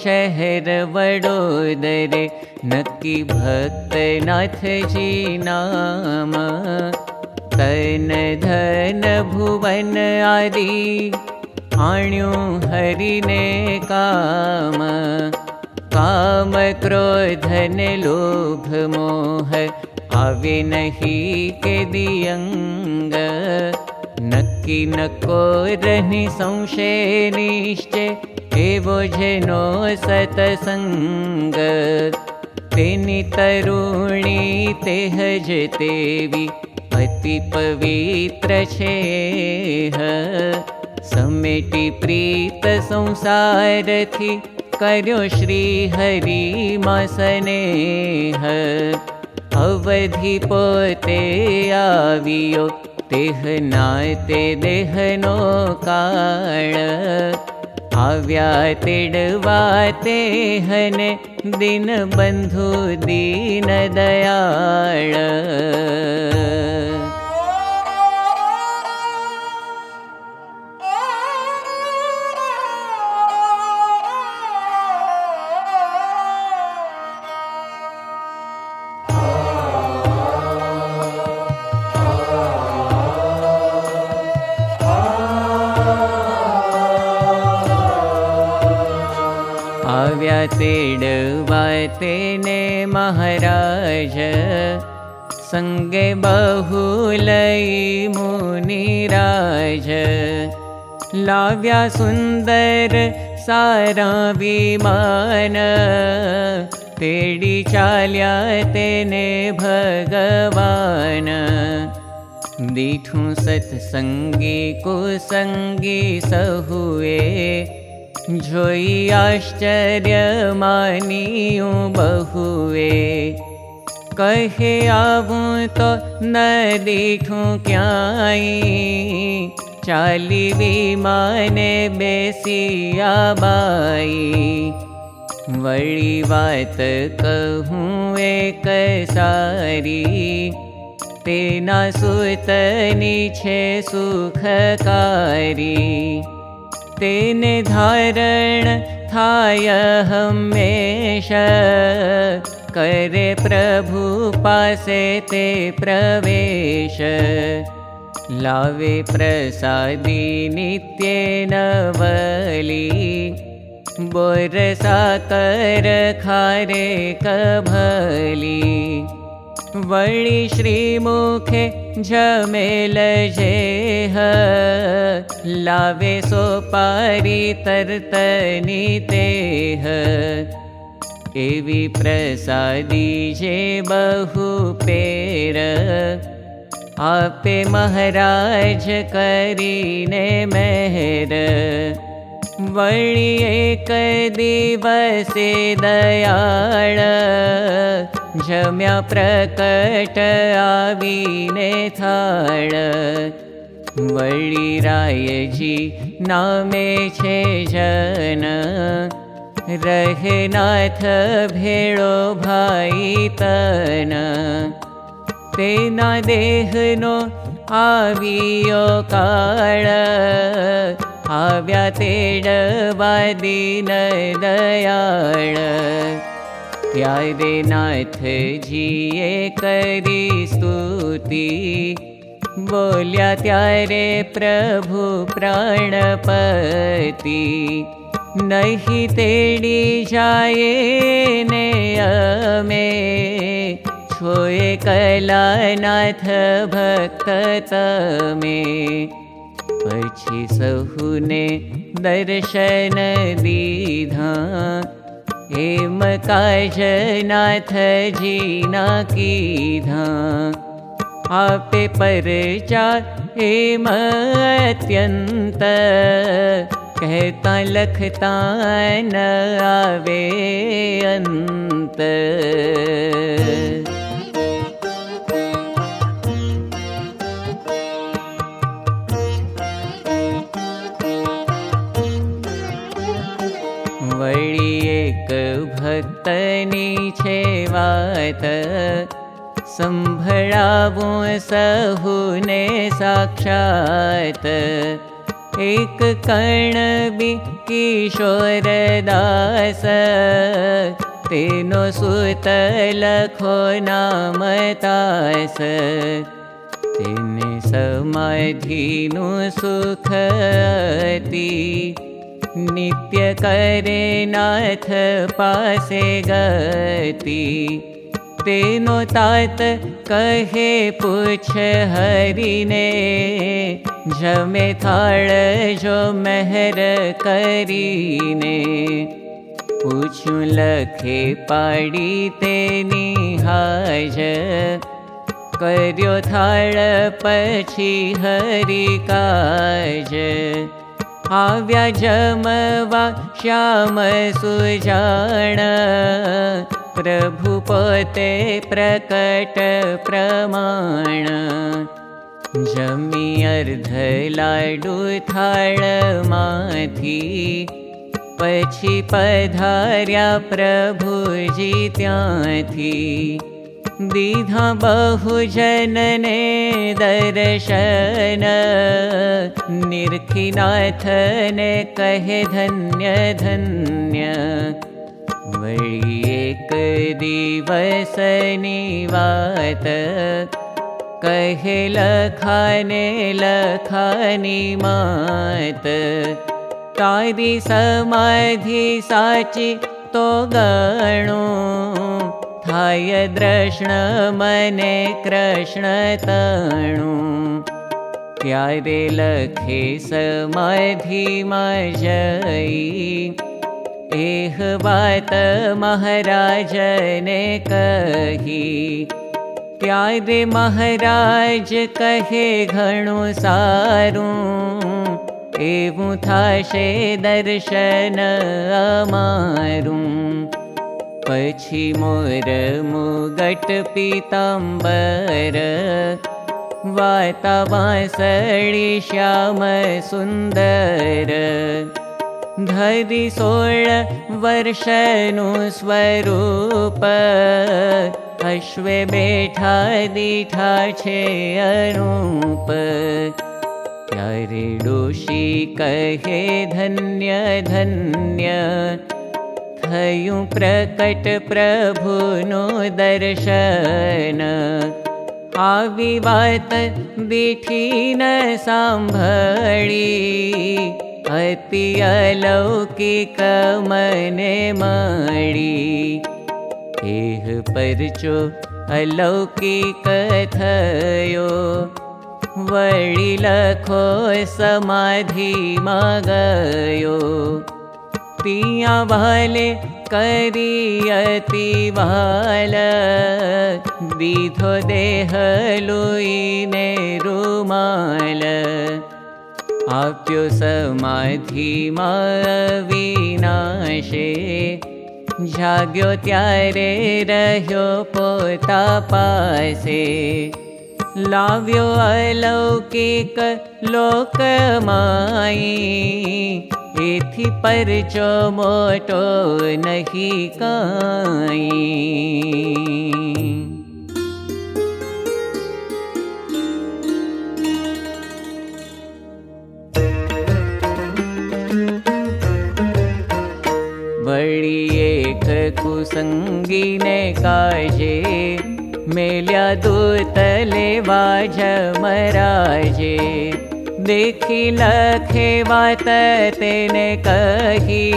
शहर वडोदरे नक्की भक्तनाथजी नाम तन धन भुवन आण्यो हरिने काम। काम क्रोधन लोभ मोह आवे के नक्की नको रहनी संशय निश्चय एवो जेनो सतसंग। तेनी तरुणी तेहज तेवी अति पवित्र छे समेटी प्रीत संसार थी कर्यो श्री हरि मसने अवधि पोते आवियो तेह नाते देहनो काळ आव्या तेडवा तेहने दिन बंधु दीन दयाळ तेने महाराज संगे बहुलई मुनिराज। लाव्या सुंदर सारा विमान तेडी चाल्या तेने भगवान। दीठू सत्संगी कुसंगी सहुए जोई आश्चर्य मानियू बहुए कहे आवूं तो न दीठूं क्याई। चाली विमाने बेसिया बाई वड़ी बात कहूँ एक सारी। तेना सुतनी सुखकारी तेने धारण थाय हमेश। करे प्रभु पासे ते प्रवेश। लावे प्रसादी नित्य कर खारे कभली। वळि श्रीमुखे झमेल जेह लावे सो पारी तरतनी तेह। एवी प्रसादी जे बहु पेर आपे महाराज करीने मेहर। दिवसे दयाळ जम्या प्रकट आवीने थाळ। वळि रायजी नामे छे जन। रहे नाथ भेळो भाई तन। तेना देहनो आवियो काळ। आव्या तेडवा दीन दयाळ त्यारे नाथ जीए करी स्तुति। बोल्या त्यारे प्रभु प्राणपति। नहीं तेडी जाए ने अमे। छोए कला नाथ भक्त तमे। पछी सहुने दर्शन दीधा हेम काजनाथ जीना कीधा आपे परचा हेम अत्यंत। कहता लखता न आवे अंत छे वात संभळावूं सहुने साक्षात। एक कर्णबि किशोरदास तेनो सुत तेने समाधिनु सुखति नित्य करे नाथ पासे गति। तेनो तात कहे पूछ हरिने जमे थाल जो मेहर करीने। पूछू लखे पाड़ी तेनी हाज कर्यो थाल पछी हरि काज आव्या जमवा श्याम सुजाण प्रभुपते प्रकट प्रमाण। जमी अर्ध लाडु थाळ माथी पछी पधार्या प्रभुजी त्यांथी दीधा बहुजनने दर्शन। निर्खिनाथने कहे धन्य धन्य। वळी एक दिवसनी वात कहे लखाने लखानी मात। तारी समाधि साची तो गणो थाय द्रष्ण मने कृष्ण तणु। त्यारे लखे समाधि मजई। एह बात महाराज ने कही त्यारे महाराज कहे घणु सारू। एवं थाशे दर्शन अमारू पछी मोर मुगट पीताम्बर। वाता वासळी श्याम सुन्दर वर्षनु स्वरूप। अश्वे बेठा अनूप। त्यारे डोशी कहे धन्य धन्य थयु प्रकट प्रभुनो दर्शन। आवी वात बीठी न सांभळी अति अलौकिक मने मणि परचो अलौकिक थयो वळि लखो समाधि मगयो पिया वाले करी अति वाल दीधो देह लुईने रुमाल। आप्यो समाधि विनाशे जाग्यो त्यारे रह्यो पोता पासे। लाव्यो अलौकिक लोकमाई नहीं काई। कुसङ्गीने काजे मेल्या दूतले वाज मराजे देखी लखे वात तेने कही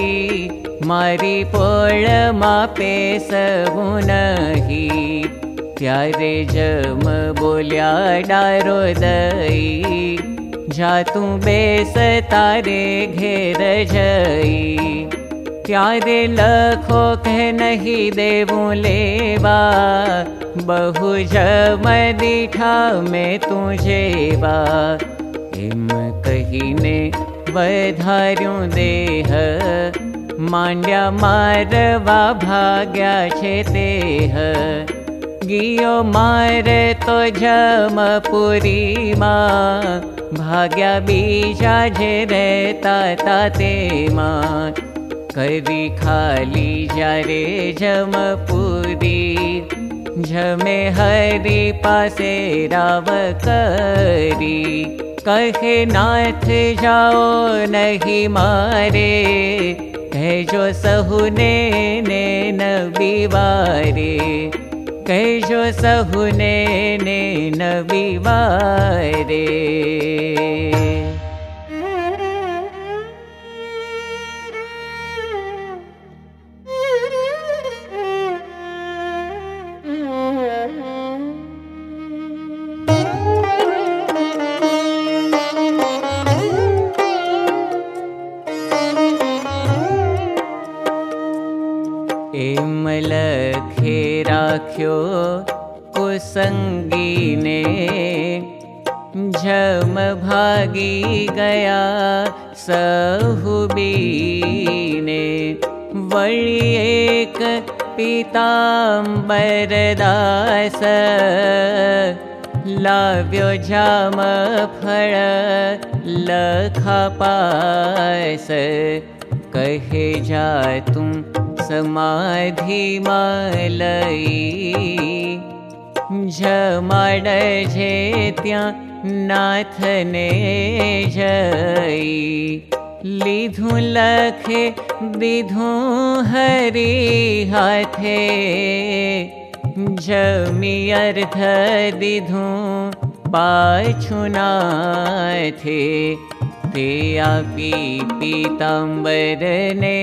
पोळ मापे सबु नही। डारो दई जा तू बेस तारे घेर जई। त्यारे लखो नहीं देवू लेवा बहु जम दीठा में तुझे बा कहीने वधार्यू देह मांड्या भाग्या मा भाग्या बीजा जे रहता ताते माँ। करी खाली जारे जमपुरी झमे हरि पासे करी कहे नाथ जाओ नहीं मारे कहजो सहुने ने बिवारे कहजो सहुने ने न बिवारे राख्यो कुसङ्गीने झम भागी गया सहुबीने। वळि एक पीताम्बरदास लाव्यो जाम फळ लखपास कहे जा तुम समाधि जमाड जे त्या नाथने जई लिधु लखे दिधु हरि हाथे। जमी अर्थ दिधु पाछुना थे ते आपी पीताम्बरने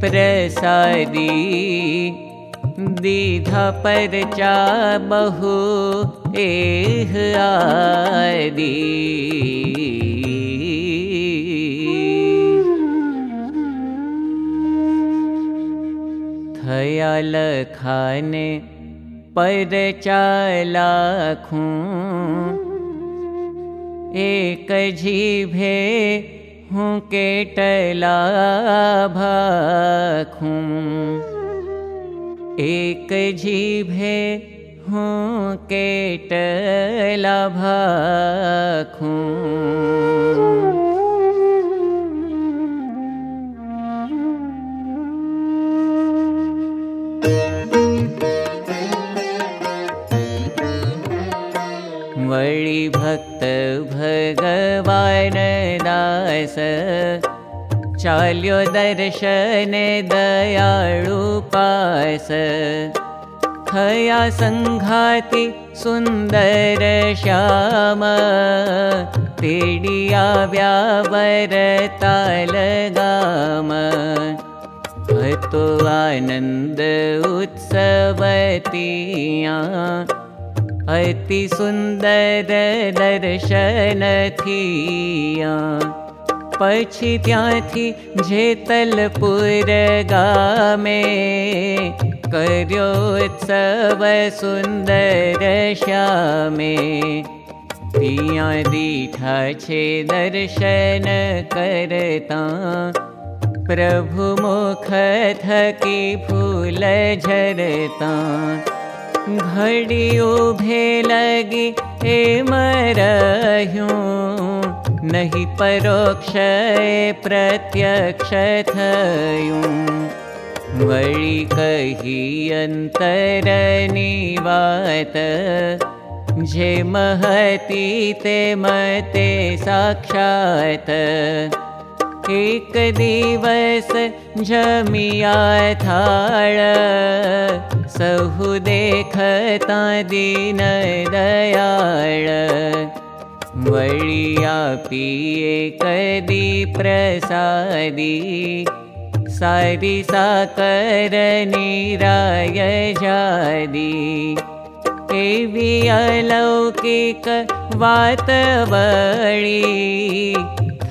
प्रसादी दीधा परचा बहु एह आदि। थया लखाने परचा लाखूं एक जीभे हूँ केटला भाखूं एक जीभे हूँ केटला भाखूं वळि भक्त दास चाल्यो दर्शन दयाळु पास। खया सङ्घाति सुन्दर श्याम। तेडिया व्यावर तालगाम हतो आनन्द उत्सवतिया अति सुन्दर दर्शन त्याथी जेतलपुर गामे कर्योत्सव सुन्दर श्यामे तिया दीठा छे दर्शन करता। प्रभु मुख थकी फूल झरता घड़ी उभे लगी हे मरह्यूं नहीं परोक्ष प्रत्यक्ष थयूं। वळि कही अन्तरनी वात जे महती ते मते साक्षात् एक दिवस जमिया थाळ सहु देखता दीन दयाळ। वळिया पिये कदी प्रसादी सारी साकर निराय जादी। एवी अलौकिक वात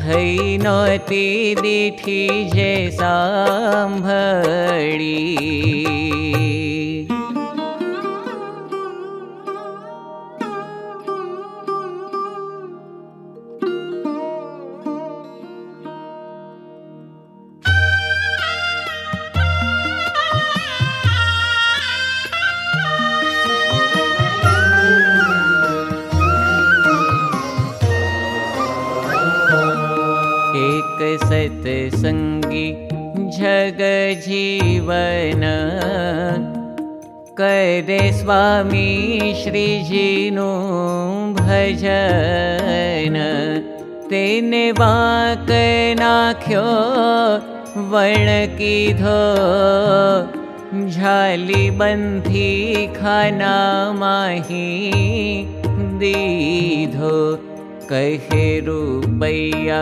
वळी नोती दीठी जे सांभळी सत्सङ्गी जग जीवन करे स्वामी श्रीजीनु भजन। तेने वाक झाली बंधी खाना माही दीधो कहे रूपैया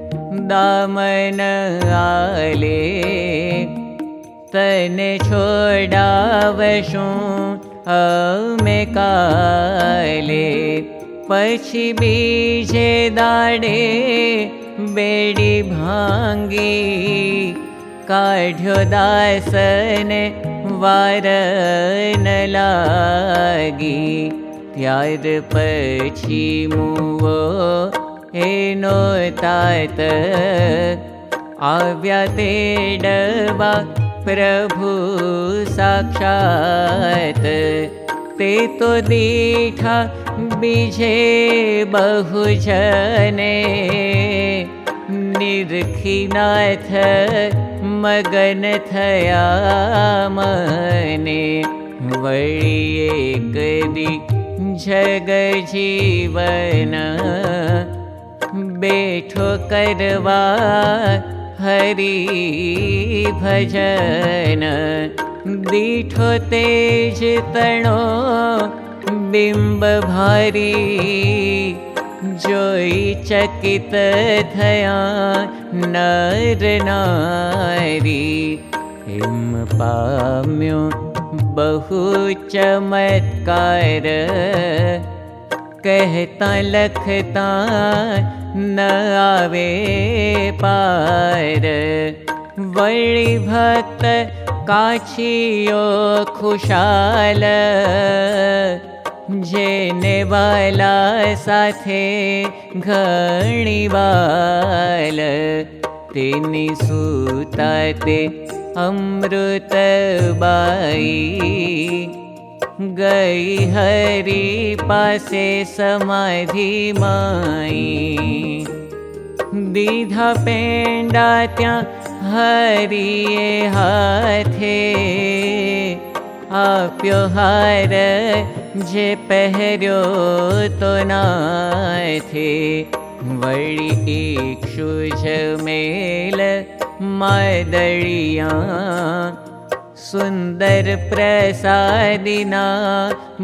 आले। तने छोडावशु अमे काले। पछी बीजे दाडे बेडी भांगी। काढ्यो दासने वार न लागी। पछी मुवो हेनो तात आव्या प्रभु साक्षात्। ते तो दीठा बीजे बहुजने। निर्खिनाथ मगन थया मने। वळी एक दी बेठो करवा हरि भजन। दीठो तेज तणो बिंब भारी जोई चकित थया नर नारी। हिम पाम्यो बहु चमत्कार कहता लखता न पार। जेने वाला साथे घणी बाल। तेनी सुताते अमृत बाई। गई हरि पासे समाधि माई दीधा हाथे। आप्यो हार जे पहर्यो तो नाथे। वड़ी इक्षु मेल मादड़िया सुन्दर प्रसादिना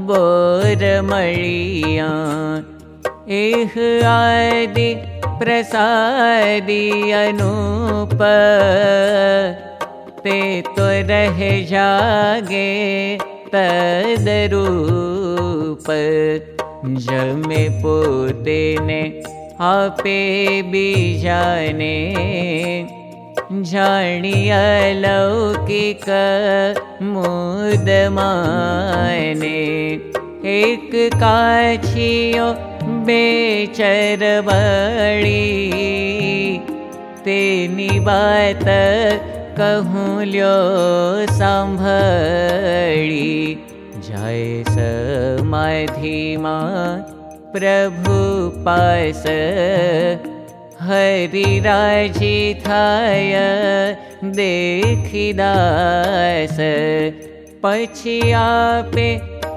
बोर मळिया। एह आदि प्रसादि अनूप ते तो रहे जागे तदरूप। जमे पोते ने आपे बीजाने अलौकिक मुदमाने एक काछियो बेचरबड़ी तेनी बात कहूँ ल्यो संभड़ी जय समाधि प्रभु पास। हरि राजी थाय आपे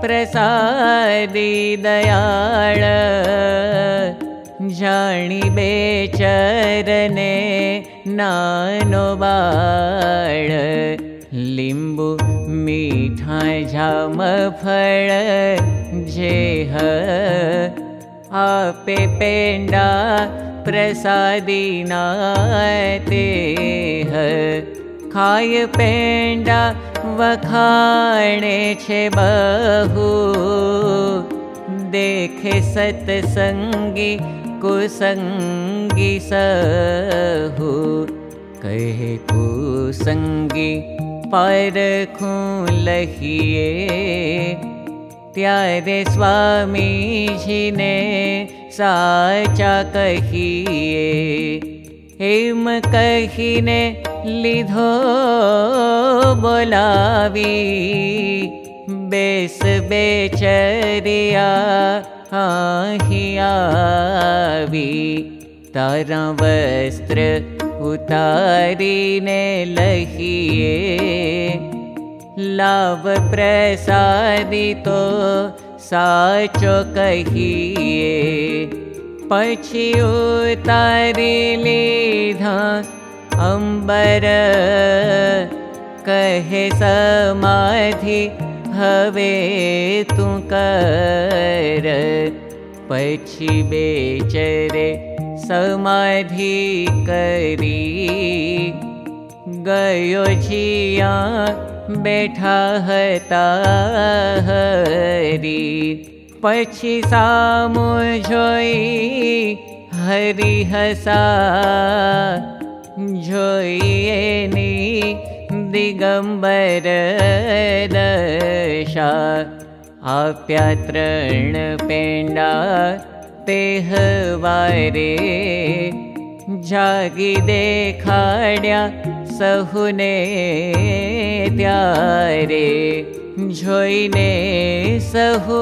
प्रसादी दयाळ जाणी बेचरने नानो बाळ। लिंबू मीठा जाम फळ जेह आपे पेंडा प्रसादीना ते खाय पेंडा वखाणे छे बहु। देखे सत्संगी कुसंगी सहु। कहे कुसंगी पर लहिए त्यारे स्वामी ने साचा कहिए हेम कहिने लिधो बोलावी। बेस बेचरिया आवी। तारा वस्त्र उतारीने लहिए लाव प्रसादी तो साचो कहिए पछी उतारी लीधा अंबर कहे समाधि हवे तू कर। पछी बेचरे समाधि करी। गयो छिया बैठा हता हरी पछी सामु जोई हरि हसा जोइए नी दिगंबर दशा आप्या तृण पेंडा तेह वारे जागी देखाड्या सहु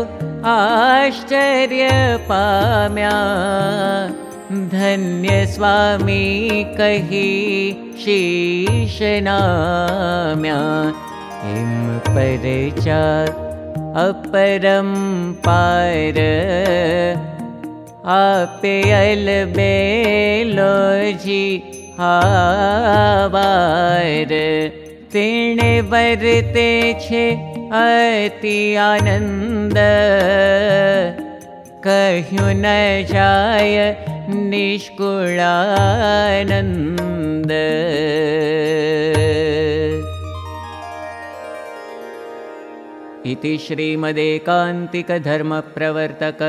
आश्चर्य पाम्या। धन्य स्वामी कही शीश नाम्या। हिम परचा अपरम पार। आपे अल बेलो जी छे अति आनन्द। कह्यु न जाय निष्कुलानन्द। इति श्रीमदेकान्तिकधर्मप्रवर्तक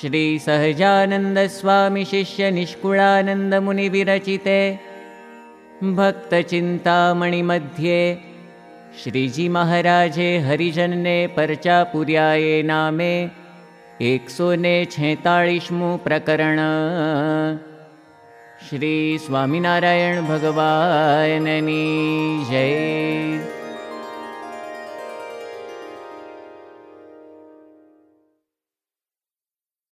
श्रीसहजानन्दस्वामिशिष्यनिष्कुलानन्दमुनिविरचिते भक्तचिन्तामणिमध्ये श्रीजी महाराजे हरिजनने परचापुर्याये नामे एकसोने छेताळीसमु प्रकरण। श्री स्वामिनारायण भगवाननी जय